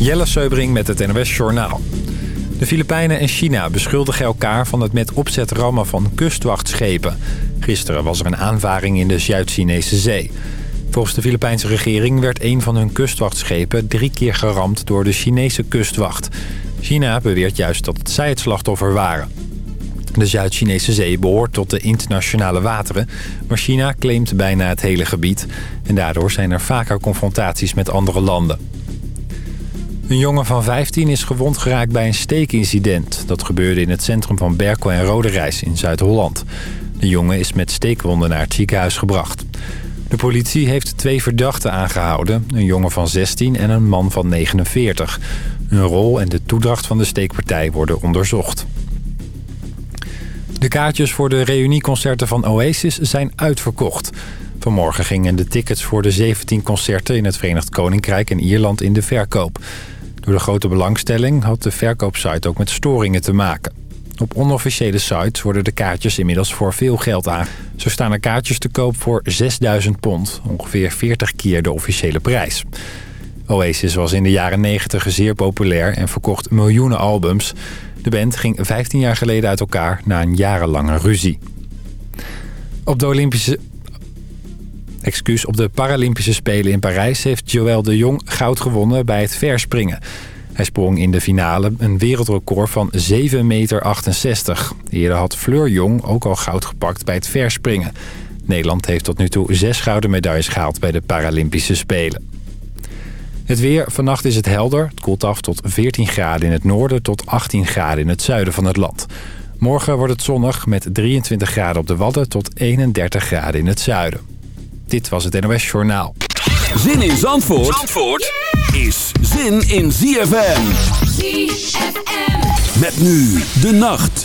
Jelle Seubring met het NOS Journaal. De Filipijnen en China beschuldigen elkaar van het met opzet rammen van kustwachtschepen. Gisteren was er een aanvaring in de Zuid-Chinese zee. Volgens de Filipijnse regering werd een van hun kustwachtschepen drie keer geramd door de Chinese kustwacht. China beweert juist dat zij het slachtoffer waren. De Zuid-Chinese zee behoort tot de internationale wateren... maar China claimt bijna het hele gebied... en daardoor zijn er vaker confrontaties met andere landen. Een jongen van 15 is gewond geraakt bij een steekincident. Dat gebeurde in het centrum van Berkel en Roderijs in Zuid-Holland. De jongen is met steekwonden naar het ziekenhuis gebracht. De politie heeft twee verdachten aangehouden. Een jongen van 16 en een man van 49. Hun rol en de toedracht van de steekpartij worden onderzocht. De kaartjes voor de reunieconcerten van Oasis zijn uitverkocht. Vanmorgen gingen de tickets voor de 17 concerten in het Verenigd Koninkrijk en Ierland in de verkoop. Door de grote belangstelling had de verkoopsite ook met storingen te maken. Op onofficiële sites worden de kaartjes inmiddels voor veel geld aan. Zo staan er kaartjes te koop voor 6000 pond, ongeveer 40 keer de officiële prijs. Oasis was in de jaren 90 zeer populair en verkocht miljoenen albums. De band ging 15 jaar geleden uit elkaar na een jarenlange ruzie. Op de Olympische... Excuus, op de Paralympische Spelen in Parijs heeft Joël de Jong goud gewonnen bij het verspringen. Hij sprong in de finale een wereldrecord van 7,68 meter. Eerder had Fleur Jong ook al goud gepakt bij het verspringen. Nederland heeft tot nu toe zes gouden medailles gehaald bij de Paralympische Spelen. Het weer. Vannacht is het helder. Het koelt af tot 14 graden in het noorden tot 18 graden in het zuiden van het land. Morgen wordt het zonnig met 23 graden op de Wadden tot 31 graden in het zuiden. Dit was het NOS Journaal. Zin in Zandvoort, Zandvoort is zin in ZFM. ZFM. Met nu de nacht.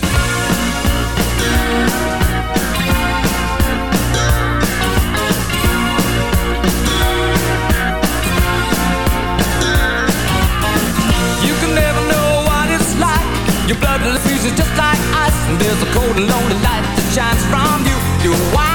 You can never know what it's like. Your blood freezes just like ice. And there's a cold and lonely light that shines from you. You wind up like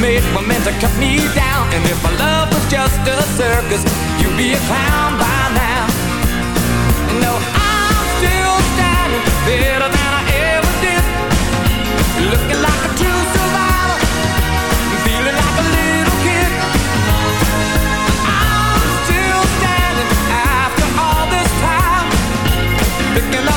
made were meant to cut me down. And if my love was just a circus, you'd be a clown by now. No, I'm still standing better than I ever did. Looking like a true survivor, feeling like a little kid. I'm still standing after all this time. Picking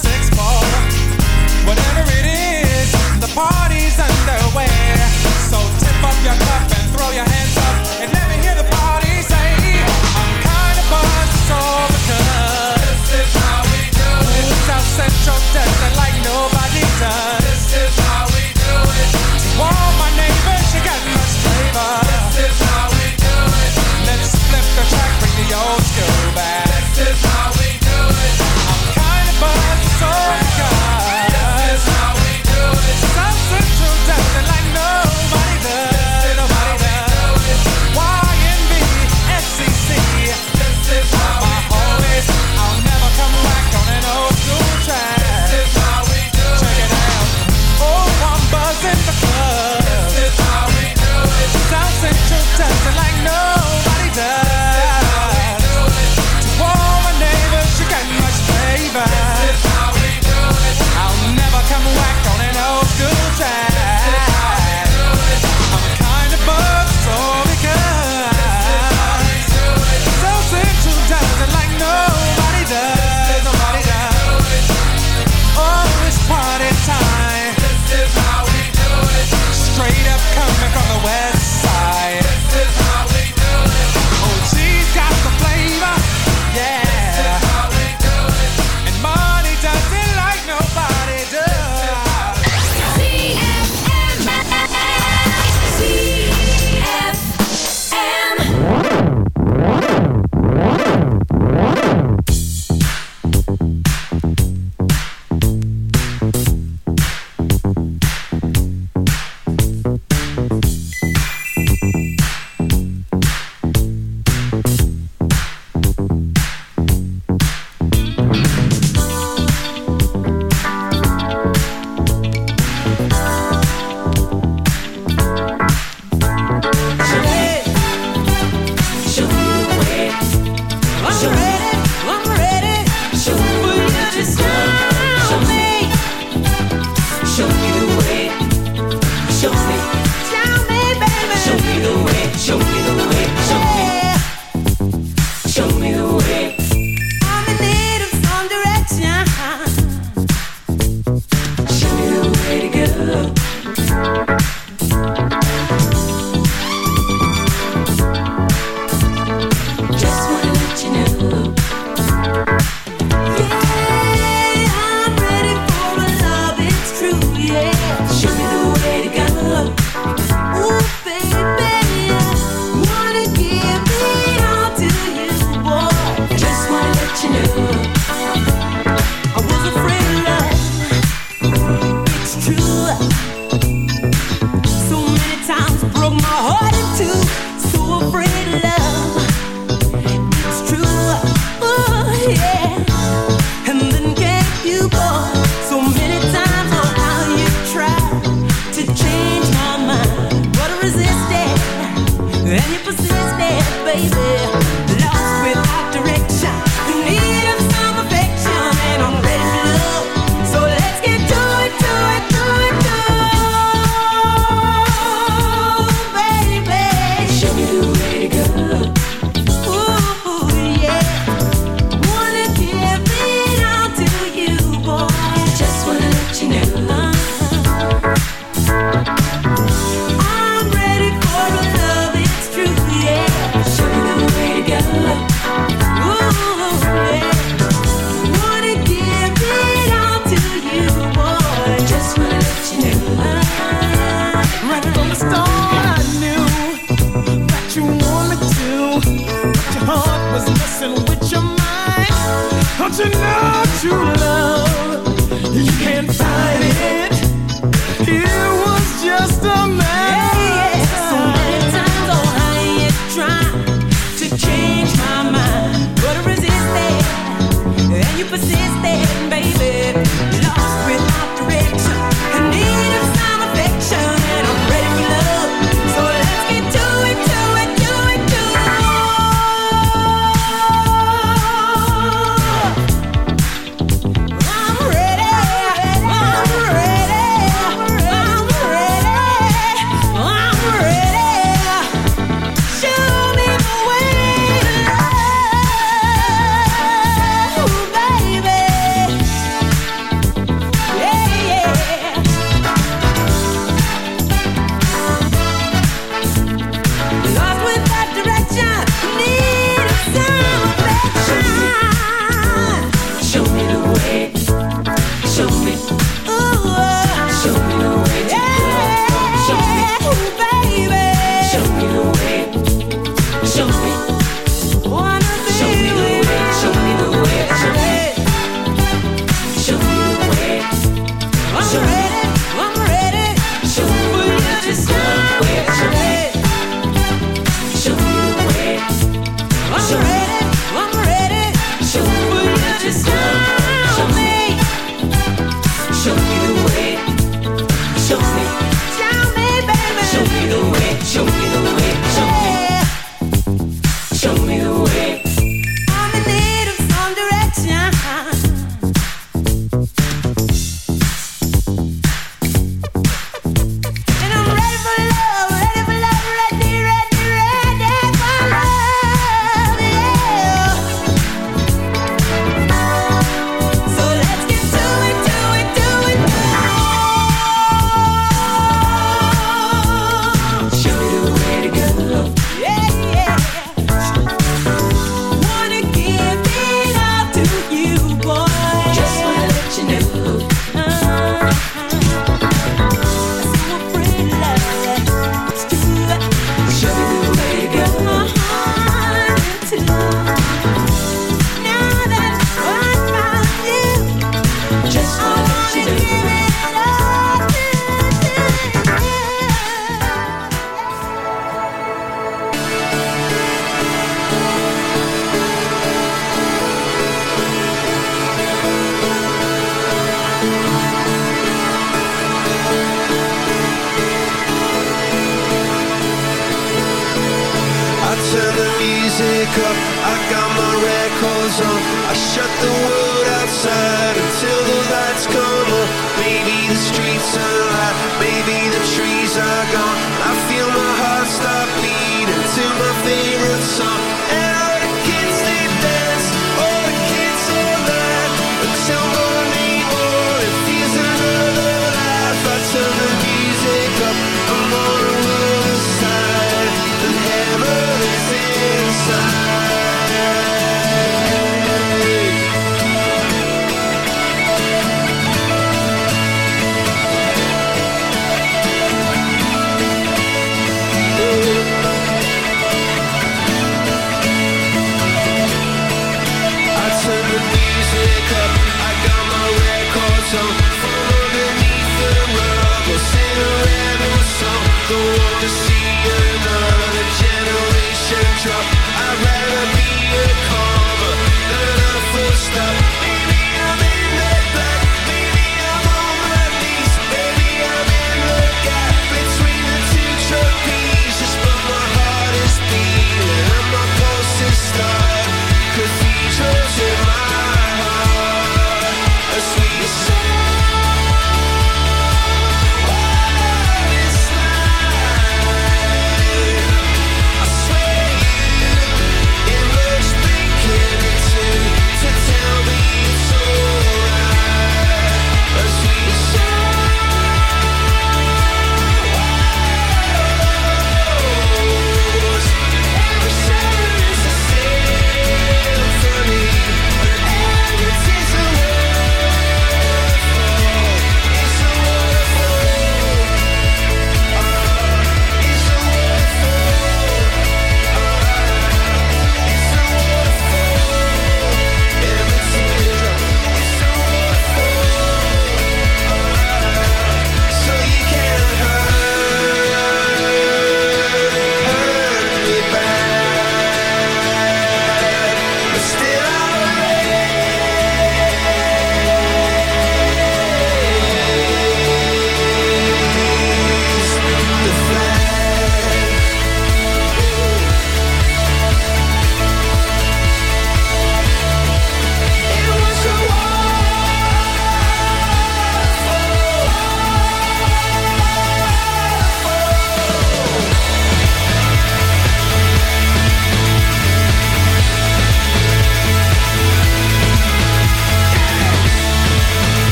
six ball.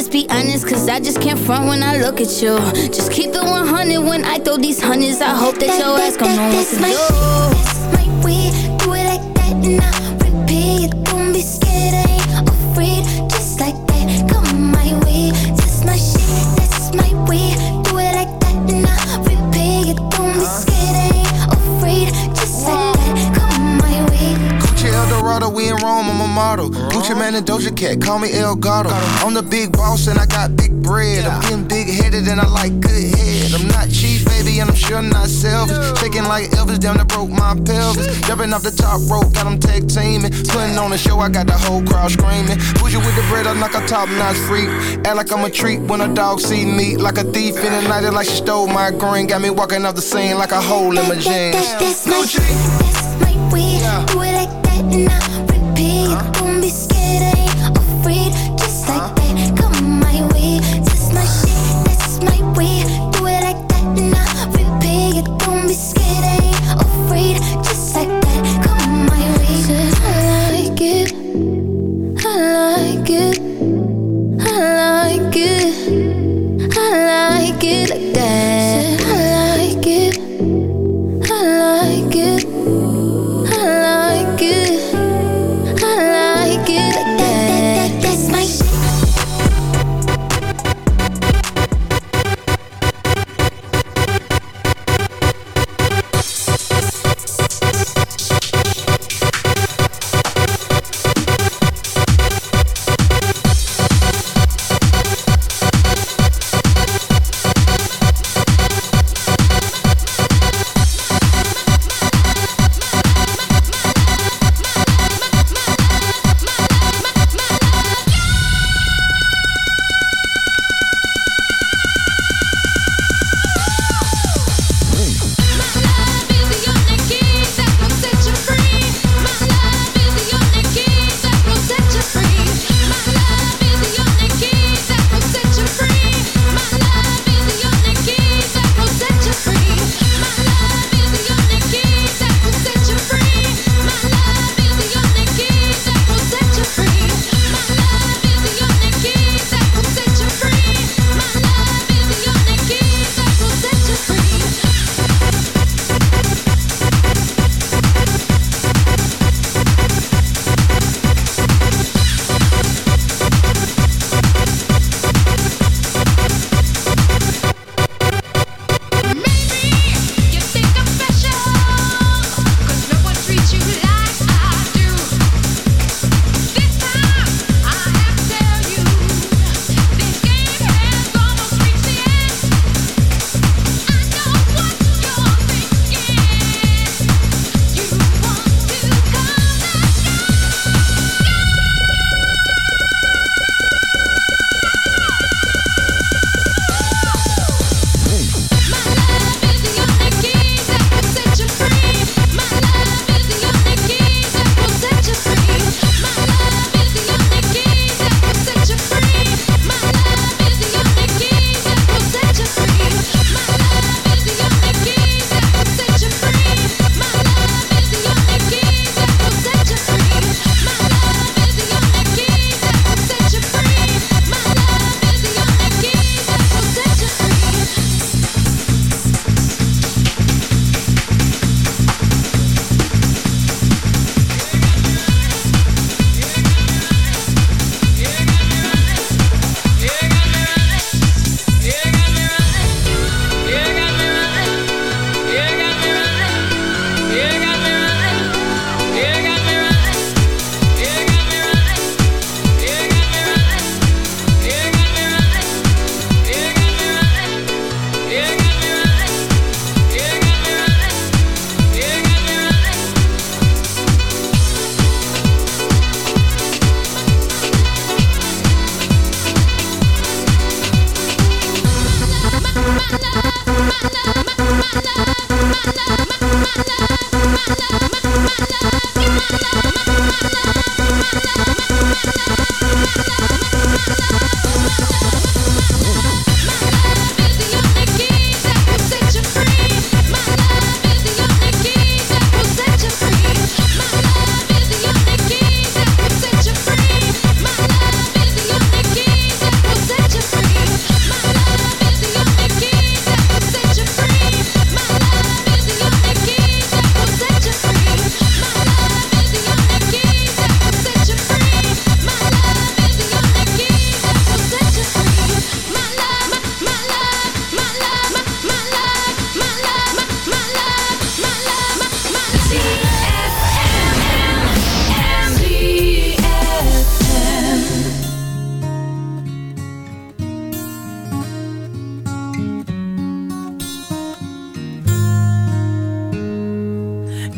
just be honest, cause I just can't front when I look at you. Just keep it 100 when I throw these hundreds. I hope that, your ass gon' know what to do. Gucci Mane and Doja Cat, call me El Gato. I'm the big boss and I got big bread. I'm getting big headed and I like good head. I'm not cheap, baby, and I'm sure not selfish. Shaking like Elvis, down that broke my pelvis. Jumping off the top rope, got them tag teaming. Putting on a show, I got the whole crowd screaming. you with the bread, I'm like a top notch freak. Act like I'm a treat when a dog see me. Like a thief in the night, like she stole my green. Got me walking off the scene like a hole in my jeans. That's, that's my, weed. Do it like that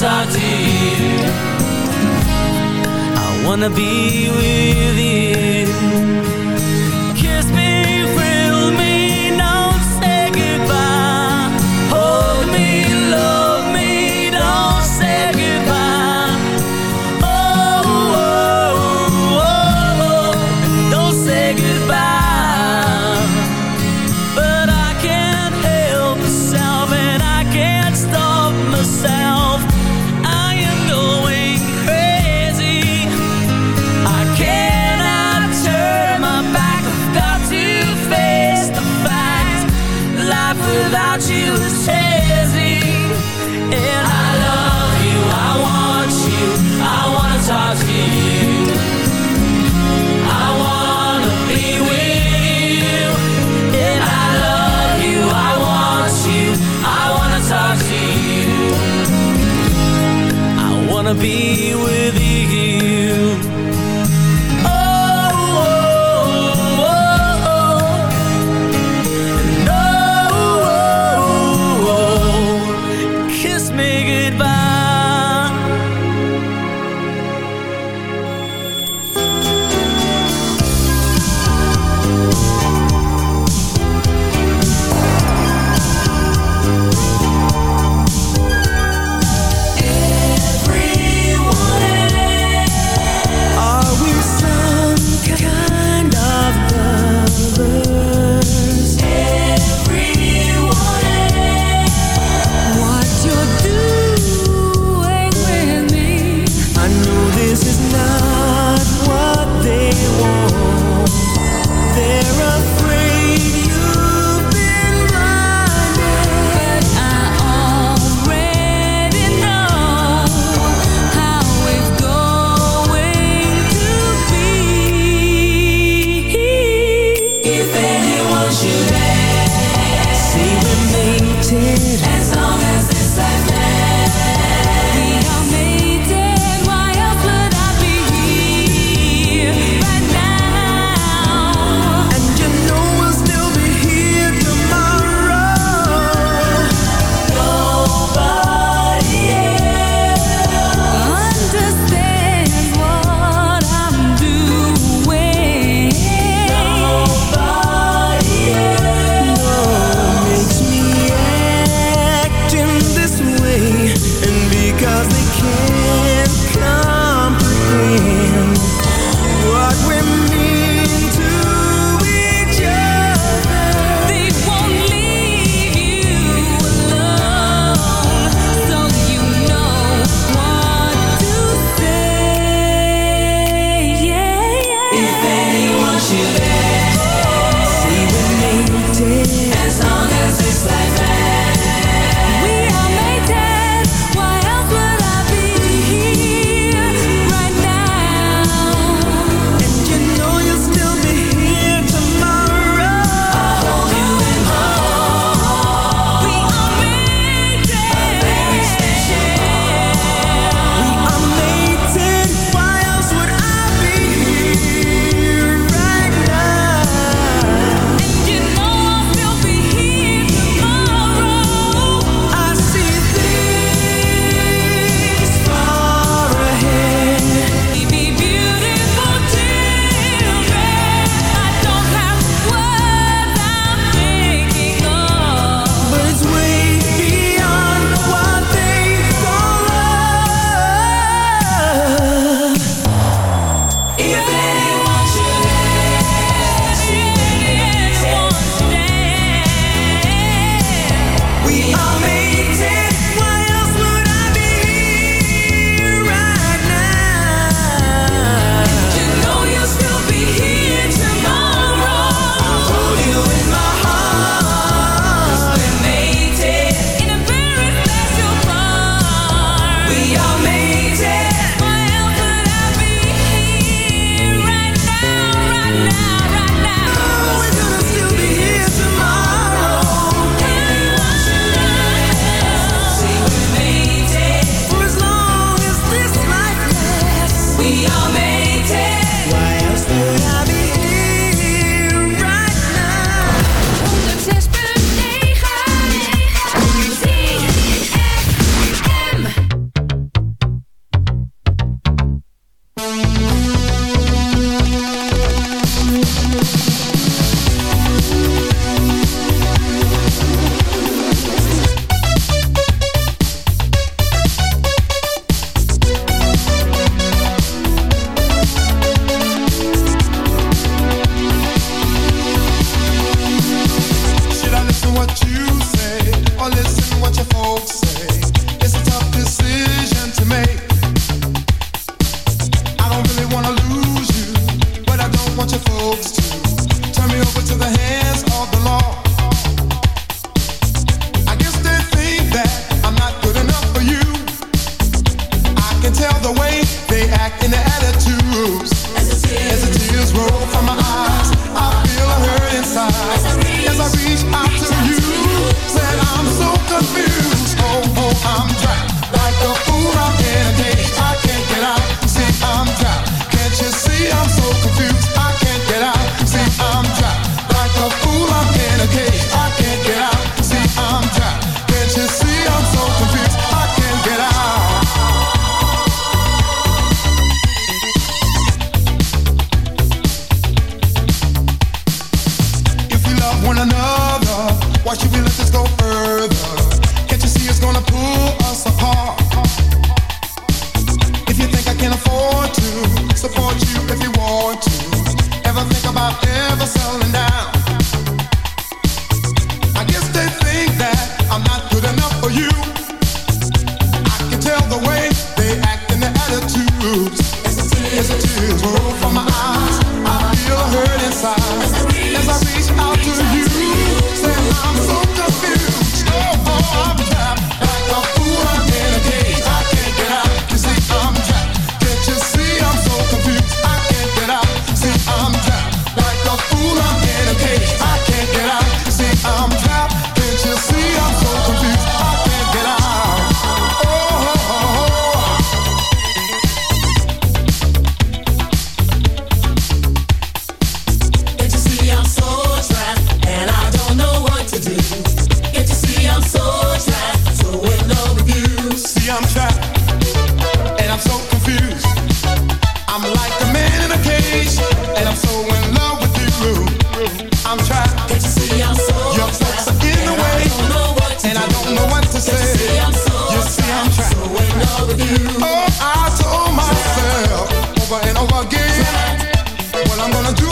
talk I wanna be with you.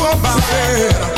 roubar.